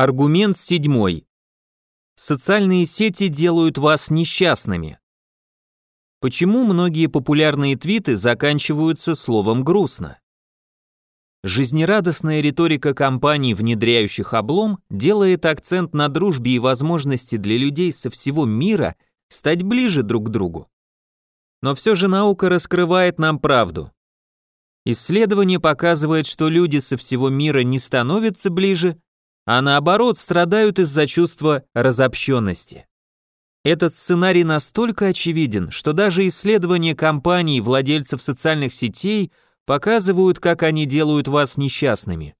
Аргумент седьмой. Социальные сети делают вас несчастными. Почему многие популярные твиты заканчиваются словом «грустно»? Жизнерадостная риторика компаний, внедряющих облом, делает акцент на дружбе и возможности для людей со всего мира стать ближе друг к другу. Но все же наука раскрывает нам правду. Исследование показывает, что люди со всего мира не становятся ближе, а наоборот страдают из-за чувства разобщенности. Этот сценарий настолько очевиден, что даже исследования компаний, владельцев социальных сетей показывают, как они делают вас несчастными.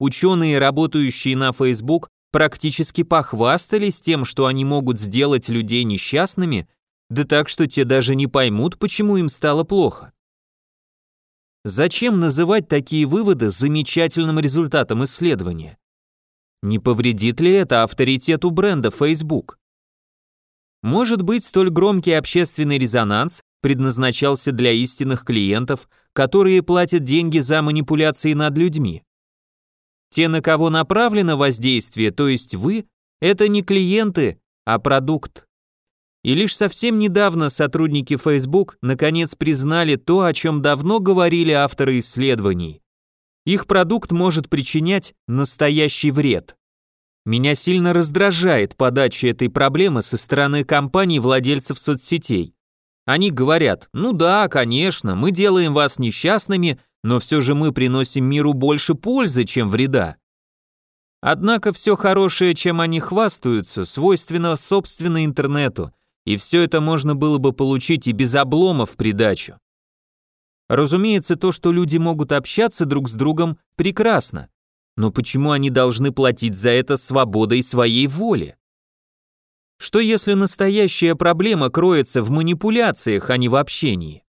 Ученые, работающие на Facebook, практически похвастались тем, что они могут сделать людей несчастными, да так, что те даже не поймут, почему им стало плохо. Зачем называть такие выводы замечательным результатом исследования? Не повредит ли это авторитету бренда Facebook? Может быть, столь громкий общественный резонанс предназначался для истинных клиентов, которые платят деньги за манипуляции над людьми. Те, на кого направлено воздействие, то есть вы, это не клиенты, а продукт. И лишь совсем недавно сотрудники Facebook наконец признали то, о чем давно говорили авторы исследований их продукт может причинять настоящий вред. Меня сильно раздражает подача этой проблемы со стороны компаний-владельцев соцсетей. Они говорят, ну да, конечно, мы делаем вас несчастными, но все же мы приносим миру больше пользы, чем вреда. Однако все хорошее, чем они хвастаются, свойственно собственно интернету, и все это можно было бы получить и без обломов придачу. Разумеется, то, что люди могут общаться друг с другом, прекрасно. Но почему они должны платить за это свободой своей воли? Что если настоящая проблема кроется в манипуляциях, а не в общении?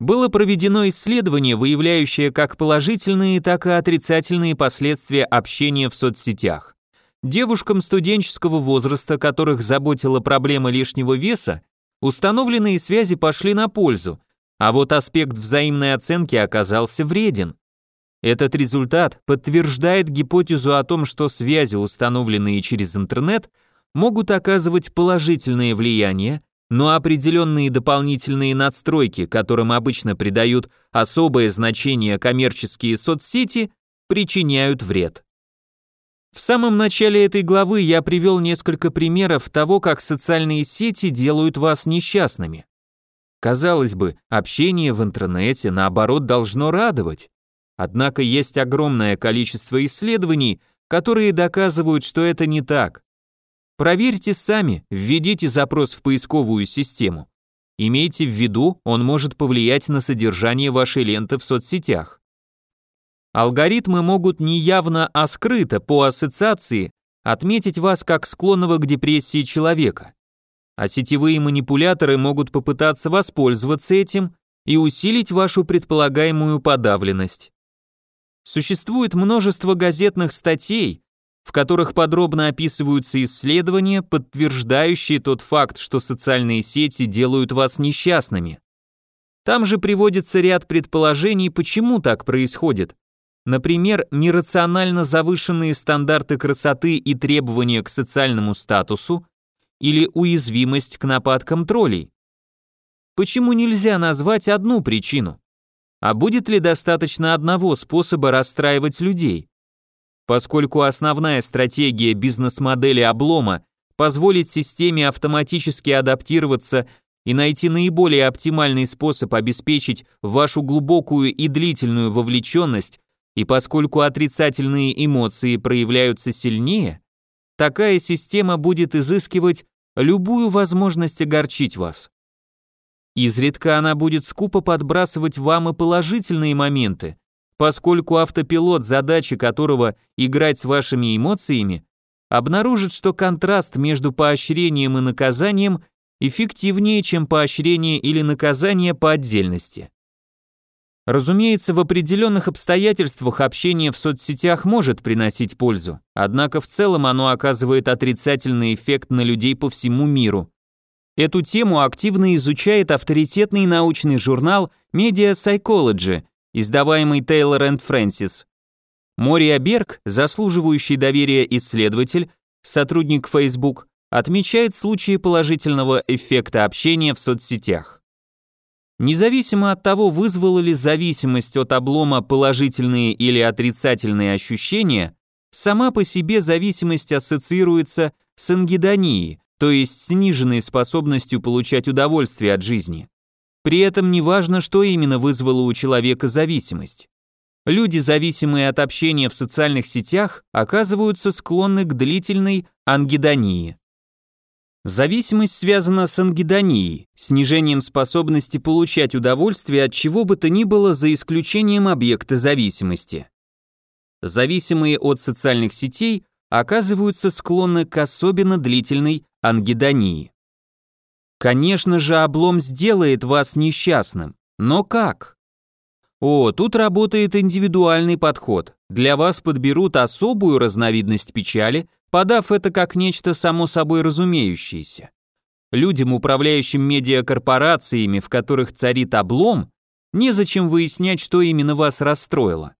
Было проведено исследование, выявляющее как положительные, так и отрицательные последствия общения в соцсетях. Девушкам студенческого возраста, которых заботила проблема лишнего веса, установленные связи пошли на пользу, а вот аспект взаимной оценки оказался вреден. Этот результат подтверждает гипотезу о том, что связи, установленные через интернет, могут оказывать положительное влияние, но определенные дополнительные надстройки, которым обычно придают особое значение коммерческие соцсети, причиняют вред. В самом начале этой главы я привел несколько примеров того, как социальные сети делают вас несчастными. Казалось бы, общение в интернете, наоборот, должно радовать. Однако есть огромное количество исследований, которые доказывают, что это не так. Проверьте сами, введите запрос в поисковую систему. Имейте в виду, он может повлиять на содержание вашей ленты в соцсетях. Алгоритмы могут не явно, а скрыто, по ассоциации, отметить вас как склонного к депрессии человека а сетевые манипуляторы могут попытаться воспользоваться этим и усилить вашу предполагаемую подавленность. Существует множество газетных статей, в которых подробно описываются исследования, подтверждающие тот факт, что социальные сети делают вас несчастными. Там же приводится ряд предположений, почему так происходит. Например, нерационально завышенные стандарты красоты и требования к социальному статусу, или уязвимость к нападкам троллей? Почему нельзя назвать одну причину? А будет ли достаточно одного способа расстраивать людей? Поскольку основная стратегия бизнес-модели облома позволит системе автоматически адаптироваться и найти наиболее оптимальный способ обеспечить вашу глубокую и длительную вовлеченность, и поскольку отрицательные эмоции проявляются сильнее, Такая система будет изыскивать любую возможность огорчить вас. Изредка она будет скупо подбрасывать вам и положительные моменты, поскольку автопилот, задача которого играть с вашими эмоциями, обнаружит, что контраст между поощрением и наказанием эффективнее, чем поощрение или наказание по отдельности. Разумеется, в определенных обстоятельствах общение в соцсетях может приносить пользу, однако в целом оно оказывает отрицательный эффект на людей по всему миру. Эту тему активно изучает авторитетный научный журнал Media Psychology, издаваемый Taylor and Francis. Мория Берг, заслуживающий доверия исследователь, сотрудник Facebook, отмечает случаи положительного эффекта общения в соцсетях. Независимо от того, вызвала ли зависимость от облома положительные или отрицательные ощущения, сама по себе зависимость ассоциируется с ангидонией, то есть сниженной способностью получать удовольствие от жизни. При этом неважно, что именно вызвало у человека зависимость. Люди, зависимые от общения в социальных сетях, оказываются склонны к длительной ангидонии. Зависимость связана с ангидонией, снижением способности получать удовольствие от чего бы то ни было за исключением объекта зависимости. Зависимые от социальных сетей оказываются склонны к особенно длительной ангидонии. Конечно же, облом сделает вас несчастным, но как? О, тут работает индивидуальный подход. Для вас подберут особую разновидность печали, подав это как нечто само собой разумеющееся. Людям, управляющим медиакорпорациями, в которых царит облом, незачем выяснять, что именно вас расстроило.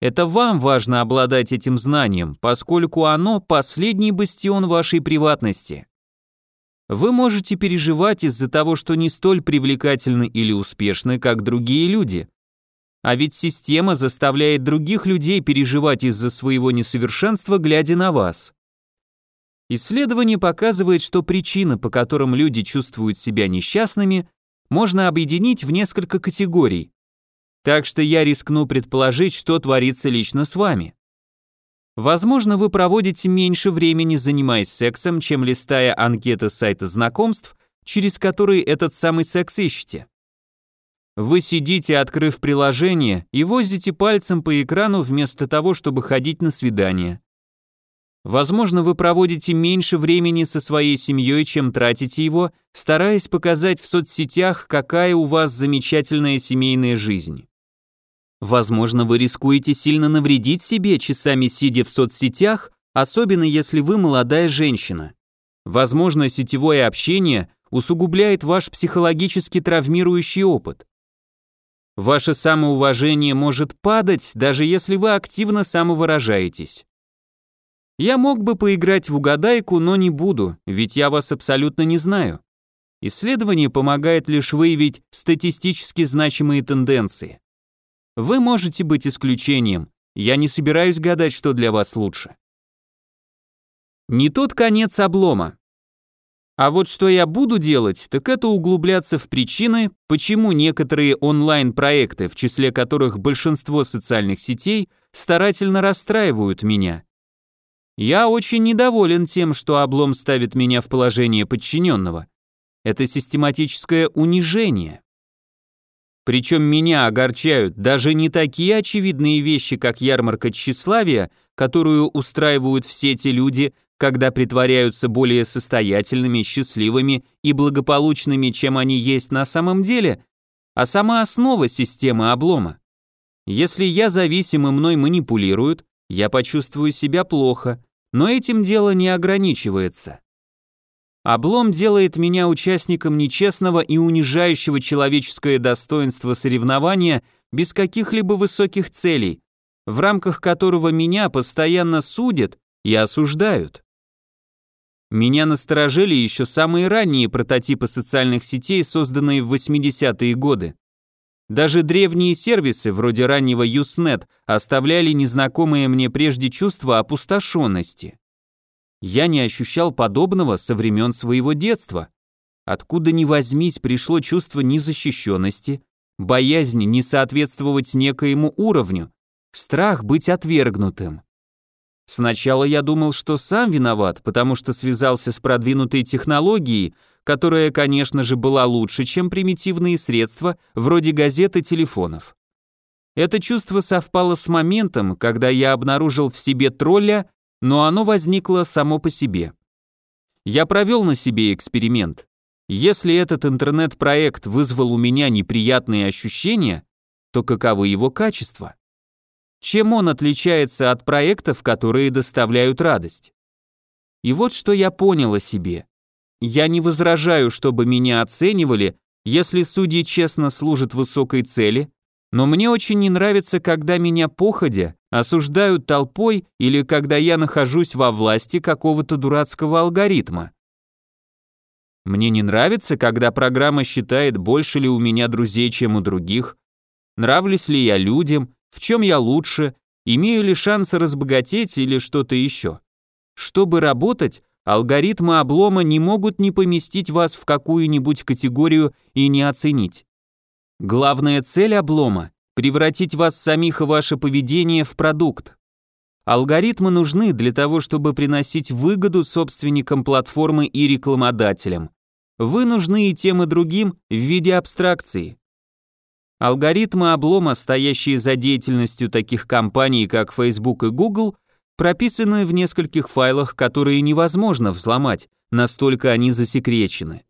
Это вам важно обладать этим знанием, поскольку оно – последний бастион вашей приватности. Вы можете переживать из-за того, что не столь привлекательны или успешны, как другие люди. А ведь система заставляет других людей переживать из-за своего несовершенства, глядя на вас. Исследование показывает, что причины, по которым люди чувствуют себя несчастными, можно объединить в несколько категорий. Так что я рискну предположить, что творится лично с вами. Возможно, вы проводите меньше времени, занимаясь сексом, чем листая анкеты сайта знакомств, через которые этот самый секс ищете. Вы сидите, открыв приложение, и возите пальцем по экрану вместо того, чтобы ходить на свидание. Возможно, вы проводите меньше времени со своей семьей, чем тратите его, стараясь показать в соцсетях, какая у вас замечательная семейная жизнь. Возможно, вы рискуете сильно навредить себе, часами сидя в соцсетях, особенно если вы молодая женщина. Возможно, сетевое общение усугубляет ваш психологически травмирующий опыт. Ваше самоуважение может падать, даже если вы активно самовыражаетесь. Я мог бы поиграть в угадайку, но не буду, ведь я вас абсолютно не знаю. Исследование помогает лишь выявить статистически значимые тенденции. Вы можете быть исключением, я не собираюсь гадать, что для вас лучше. Не тот конец облома. А вот что я буду делать, так это углубляться в причины, почему некоторые онлайн-проекты, в числе которых большинство социальных сетей, старательно расстраивают меня. Я очень недоволен тем, что облом ставит меня в положение подчиненного. Это систематическое унижение. Причем меня огорчают даже не такие очевидные вещи, как ярмарка тщеславия, которую устраивают все те люди, когда притворяются более состоятельными, счастливыми и благополучными, чем они есть на самом деле, а сама основа системы облома. Если я зависим и мной манипулируют, я почувствую себя плохо, но этим дело не ограничивается. Облом делает меня участником нечестного и унижающего человеческое достоинство соревнования без каких-либо высоких целей, в рамках которого меня постоянно судят и осуждают. Меня насторожили еще самые ранние прототипы социальных сетей, созданные в 80-е годы. Даже древние сервисы, вроде раннего Usenet, оставляли незнакомые мне прежде чувство опустошенности. Я не ощущал подобного со времен своего детства. Откуда ни возьмись, пришло чувство незащищенности, боязнь не соответствовать некоему уровню, страх быть отвергнутым. Сначала я думал, что сам виноват, потому что связался с продвинутой технологией, которая, конечно же, была лучше, чем примитивные средства вроде газет и телефонов. Это чувство совпало с моментом, когда я обнаружил в себе тролля, но оно возникло само по себе. Я провел на себе эксперимент. Если этот интернет-проект вызвал у меня неприятные ощущения, то каковы его качества? Чем он отличается от проектов, которые доставляют радость? И вот что я понял о себе. Я не возражаю, чтобы меня оценивали, если судьи честно служат высокой цели, Но мне очень не нравится, когда меня походя осуждают толпой или когда я нахожусь во власти какого-то дурацкого алгоритма. Мне не нравится, когда программа считает, больше ли у меня друзей, чем у других, нравлюсь ли я людям, в чем я лучше, имею ли шансы разбогатеть или что-то еще. Чтобы работать, алгоритмы облома не могут не поместить вас в какую-нибудь категорию и не оценить. Главная цель облома – превратить вас самих и ваше поведение в продукт. Алгоритмы нужны для того, чтобы приносить выгоду собственникам платформы и рекламодателям. Вы нужны и тем, и другим в виде абстракции. Алгоритмы облома, стоящие за деятельностью таких компаний, как Facebook и Google, прописаны в нескольких файлах, которые невозможно взломать, настолько они засекречены.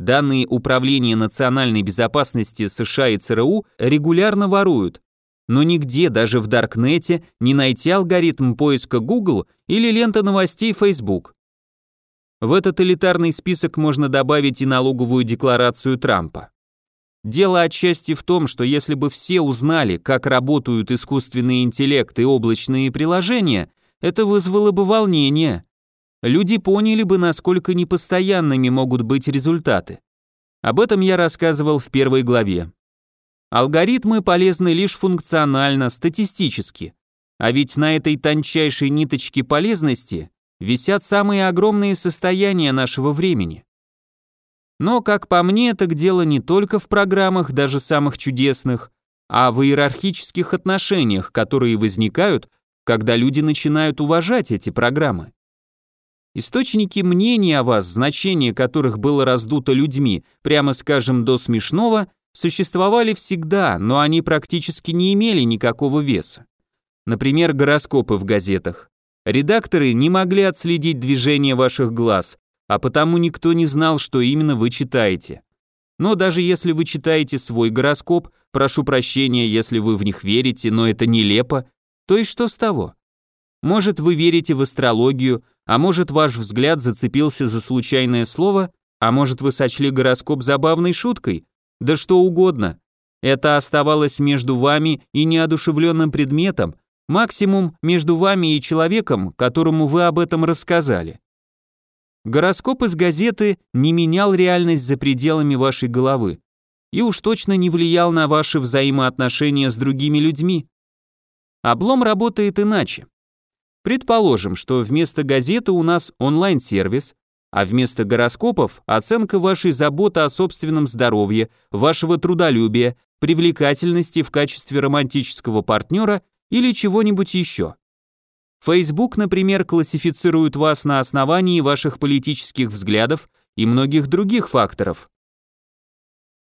Данные Управления национальной безопасности США и ЦРУ регулярно воруют, но нигде, даже в Даркнете, не найти алгоритм поиска Google или лента новостей Facebook. В этот элитарный список можно добавить и налоговую декларацию Трампа. Дело отчасти в том, что если бы все узнали, как работают искусственный интеллект и облачные приложения, это вызвало бы волнение люди поняли бы, насколько непостоянными могут быть результаты. Об этом я рассказывал в первой главе. Алгоритмы полезны лишь функционально, статистически. А ведь на этой тончайшей ниточке полезности висят самые огромные состояния нашего времени. Но, как по мне, так дело не только в программах, даже самых чудесных, а в иерархических отношениях, которые возникают, когда люди начинают уважать эти программы. Источники мнений о вас, значение которых было раздуто людьми, прямо скажем, до смешного, существовали всегда, но они практически не имели никакого веса. Например, гороскопы в газетах. Редакторы не могли отследить движение ваших глаз, а потому никто не знал, что именно вы читаете. Но даже если вы читаете свой гороскоп, прошу прощения, если вы в них верите, но это нелепо, то и что с того? Может, вы верите в астрологию, а может, ваш взгляд зацепился за случайное слово, а может, вы сочли гороскоп забавной шуткой, да что угодно. Это оставалось между вами и неодушевленным предметом, максимум между вами и человеком, которому вы об этом рассказали. Гороскоп из газеты не менял реальность за пределами вашей головы и уж точно не влиял на ваши взаимоотношения с другими людьми. Облом работает иначе. Предположим, что вместо газеты у нас онлайн-сервис, а вместо гороскопов оценка вашей заботы о собственном здоровье, вашего трудолюбия, привлекательности в качестве романтического партнера или чего-нибудь еще. Facebook, например, классифицирует вас на основании ваших политических взглядов и многих других факторов.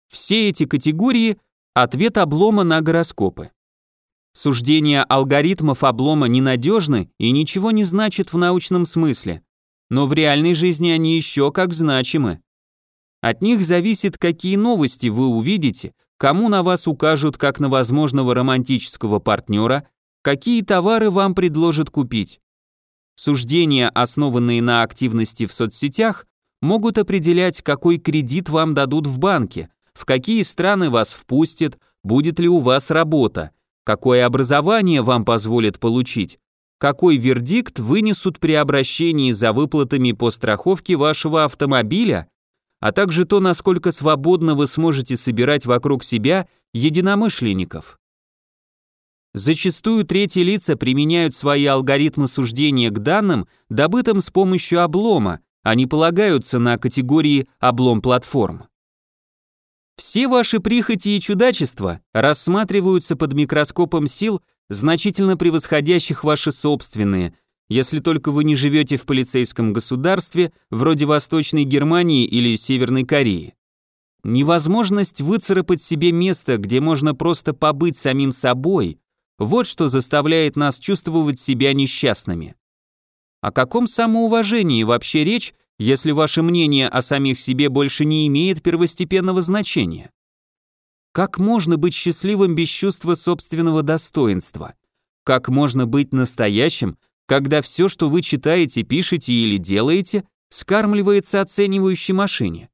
Все эти категории – ответ облома на гороскопы. Суждения алгоритмов облома ненадежны и ничего не значат в научном смысле, но в реальной жизни они еще как значимы. От них зависит, какие новости вы увидите, кому на вас укажут как на возможного романтического партнера, какие товары вам предложат купить. Суждения, основанные на активности в соцсетях, могут определять, какой кредит вам дадут в банке, в какие страны вас впустят, будет ли у вас работа, какое образование вам позволят получить, какой вердикт вынесут при обращении за выплатами по страховке вашего автомобиля, а также то, насколько свободно вы сможете собирать вокруг себя единомышленников. Зачастую третьи лица применяют свои алгоритмы суждения к данным, добытым с помощью облома, а не полагаются на категории облом платформ. Все ваши прихоти и чудачества рассматриваются под микроскопом сил, значительно превосходящих ваши собственные, если только вы не живете в полицейском государстве, вроде Восточной Германии или Северной Кореи. Невозможность выцарапать себе место, где можно просто побыть самим собой, вот что заставляет нас чувствовать себя несчастными. О каком самоуважении вообще речь, если ваше мнение о самих себе больше не имеет первостепенного значения? Как можно быть счастливым без чувства собственного достоинства? Как можно быть настоящим, когда все, что вы читаете, пишете или делаете, скармливается оценивающей машине?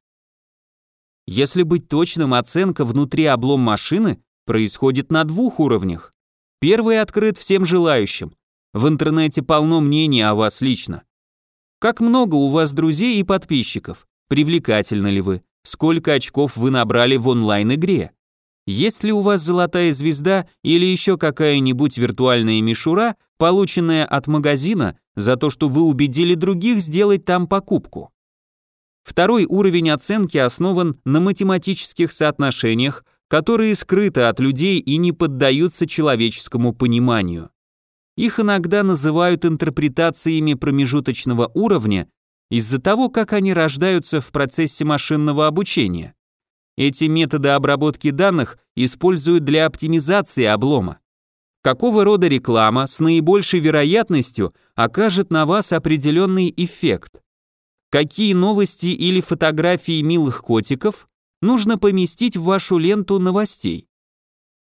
Если быть точным, оценка внутри облом машины происходит на двух уровнях. Первый открыт всем желающим. В интернете полно мнений о вас лично. Как много у вас друзей и подписчиков? Привлекательны ли вы? Сколько очков вы набрали в онлайн-игре? Есть ли у вас золотая звезда или еще какая-нибудь виртуальная мишура, полученная от магазина за то, что вы убедили других сделать там покупку? Второй уровень оценки основан на математических соотношениях, которые скрыты от людей и не поддаются человеческому пониманию. Их иногда называют интерпретациями промежуточного уровня из-за того, как они рождаются в процессе машинного обучения. Эти методы обработки данных используют для оптимизации облома. Какого рода реклама с наибольшей вероятностью окажет на вас определенный эффект? Какие новости или фотографии милых котиков нужно поместить в вашу ленту новостей?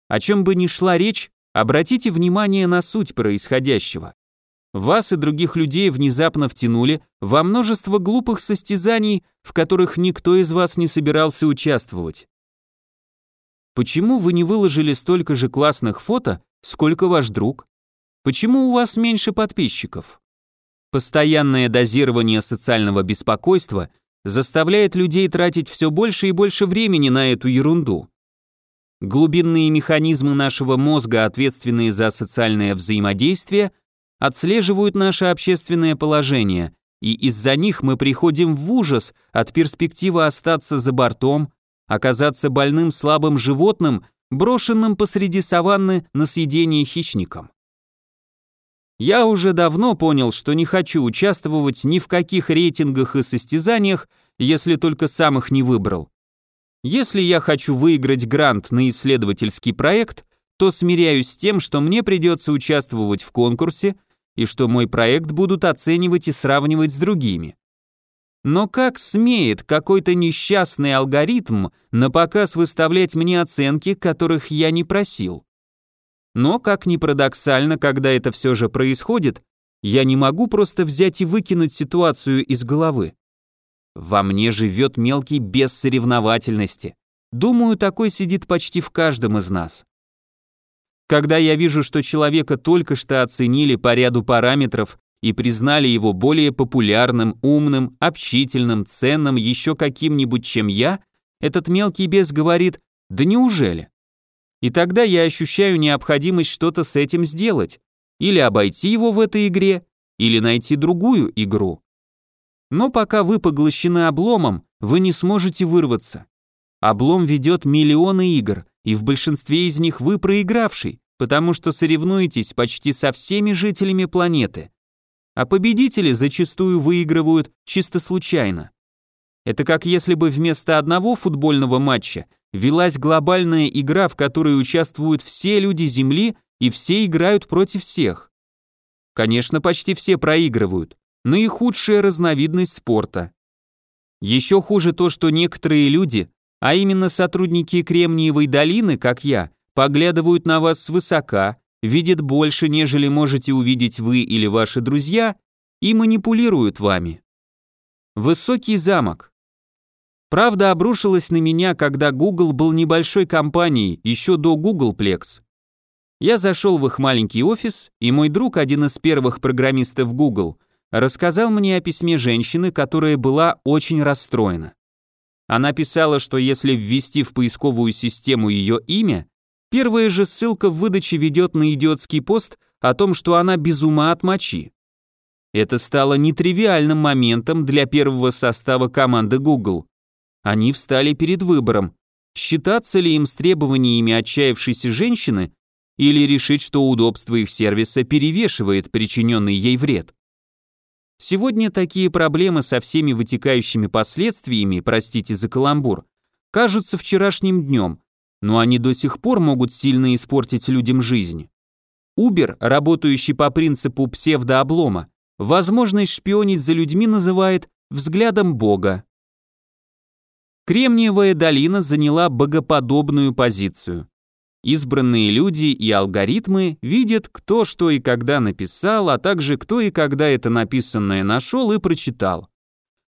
О чем бы ни шла речь, обратите внимание на суть происходящего. Вас и других людей внезапно втянули во множество глупых состязаний, в которых никто из вас не собирался участвовать. Почему вы не выложили столько же классных фото, сколько ваш друг? Почему у вас меньше подписчиков? Постоянное дозирование социального беспокойства заставляет людей тратить все больше и больше времени на эту ерунду. Глубинные механизмы нашего мозга, ответственные за социальное взаимодействие, отслеживают наше общественное положение, и из-за них мы приходим в ужас от перспективы остаться за бортом, оказаться больным слабым животным, брошенным посреди саванны на съедение хищникам. Я уже давно понял, что не хочу участвовать ни в каких рейтингах и состязаниях, если только сам их не выбрал. Если я хочу выиграть грант на исследовательский проект, то смиряюсь с тем, что мне придется участвовать в конкурсе, и что мой проект будут оценивать и сравнивать с другими. Но как смеет какой-то несчастный алгоритм на показ выставлять мне оценки, которых я не просил? Но, как ни парадоксально, когда это все же происходит, я не могу просто взять и выкинуть ситуацию из головы. Во мне живет мелкий без соревновательности. Думаю, такой сидит почти в каждом из нас. Когда я вижу, что человека только что оценили по ряду параметров и признали его более популярным, умным, общительным, ценным, еще каким-нибудь, чем я, этот мелкий бес говорит «Да неужели?». И тогда я ощущаю необходимость что-то с этим сделать, или обойти его в этой игре, или найти другую игру. Но пока вы поглощены обломом, вы не сможете вырваться. Облом ведет миллионы игр, и в большинстве из них вы проигравший, потому что соревнуетесь почти со всеми жителями планеты. А победители зачастую выигрывают чисто случайно. Это как если бы вместо одного футбольного матча велась глобальная игра, в которой участвуют все люди Земли и все играют против всех. Конечно, почти все проигрывают, наихудшая разновидность спорта. Еще хуже то, что некоторые люди, а именно сотрудники Кремниевой долины, как я, поглядывают на вас свысока, видят больше, нежели можете увидеть вы или ваши друзья, и манипулируют вами. Высокий замок. Правда обрушилась на меня, когда Google был небольшой компанией, еще до Googleplex. Я зашел в их маленький офис, и мой друг, один из первых программистов Google, рассказал мне о письме женщины, которая была очень расстроена. Она писала, что если ввести в поисковую систему ее имя, первая же ссылка в выдаче ведет на идиотский пост о том, что она без ума от мочи. Это стало нетривиальным моментом для первого состава команды Google. Они встали перед выбором, считаться ли им с требованиями отчаявшейся женщины или решить, что удобство их сервиса перевешивает причиненный ей вред. Сегодня такие проблемы со всеми вытекающими последствиями, простите за каламбур, кажутся вчерашним днем, но они до сих пор могут сильно испортить людям жизнь. Uber, работающий по принципу псевдооблома, возможность шпионить за людьми называет взглядом Бога. Кремниевая долина заняла богоподобную позицию. Избранные люди и алгоритмы видят, кто что и когда написал, а также кто и когда это написанное нашел и прочитал.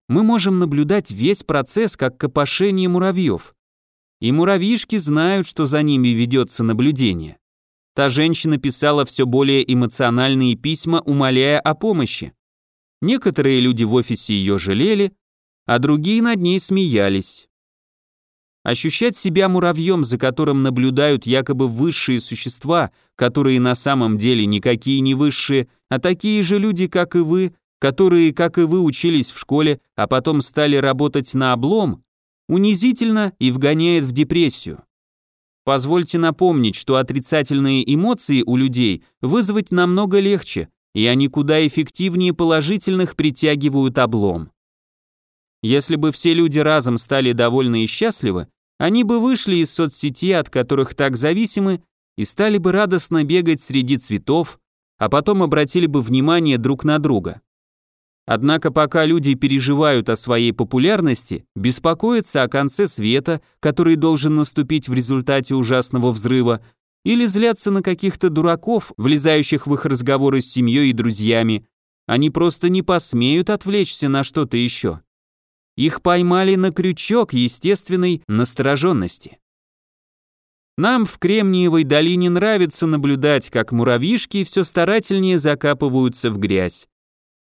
Мы можем наблюдать весь процесс как копошение муравьев. И муравьишки знают, что за ними ведется наблюдение. Та женщина писала все более эмоциональные письма, умоляя о помощи. Некоторые люди в офисе ее жалели, а другие над ней смеялись. Ощущать себя муравьем, за которым наблюдают якобы высшие существа, которые на самом деле никакие не высшие, а такие же люди, как и вы, которые, как и вы, учились в школе, а потом стали работать на облом, унизительно и вгоняет в депрессию. Позвольте напомнить, что отрицательные эмоции у людей вызвать намного легче, и они куда эффективнее положительных притягивают облом. Если бы все люди разом стали довольны и счастливы, они бы вышли из соцсетей, от которых так зависимы, и стали бы радостно бегать среди цветов, а потом обратили бы внимание друг на друга. Однако пока люди переживают о своей популярности, беспокоятся о конце света, который должен наступить в результате ужасного взрыва, или злятся на каких-то дураков, влезающих в их разговоры с семьей и друзьями, они просто не посмеют отвлечься на что-то еще. Их поймали на крючок естественной настороженности. Нам в Кремниевой долине нравится наблюдать, как муравьишки все старательнее закапываются в грязь.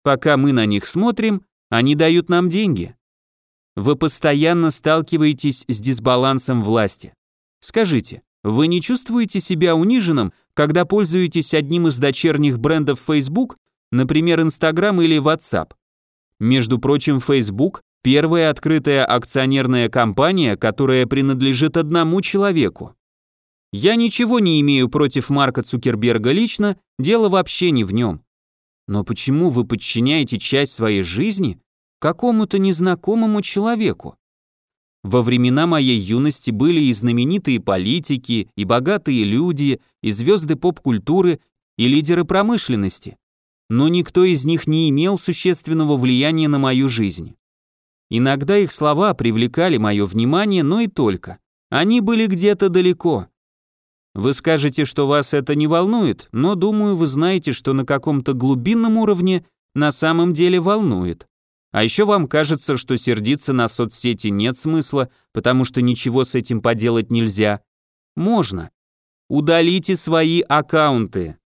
Пока мы на них смотрим, они дают нам деньги. Вы постоянно сталкиваетесь с дисбалансом власти. Скажите, вы не чувствуете себя униженным, когда пользуетесь одним из дочерних брендов Facebook, например, Instagram или WhatsApp? Между прочим, Facebook – первая открытая акционерная компания, которая принадлежит одному человеку. Я ничего не имею против Марка Цукерберга лично, дело вообще не в нем. Но почему вы подчиняете часть своей жизни какому-то незнакомому человеку? Во времена моей юности были и знаменитые политики, и богатые люди, и звезды поп-культуры, и лидеры промышленности. Но никто из них не имел существенного влияния на мою жизнь. Иногда их слова привлекали мое внимание, но и только. Они были где-то далеко, вы скажете, что вас это не волнует, но думаю, вы знаете, что на каком-то глубинном уровне на самом деле волнует. А еще вам кажется, что сердиться на соцсети нет смысла, потому что ничего с этим поделать нельзя. Можно. Удалите свои аккаунты.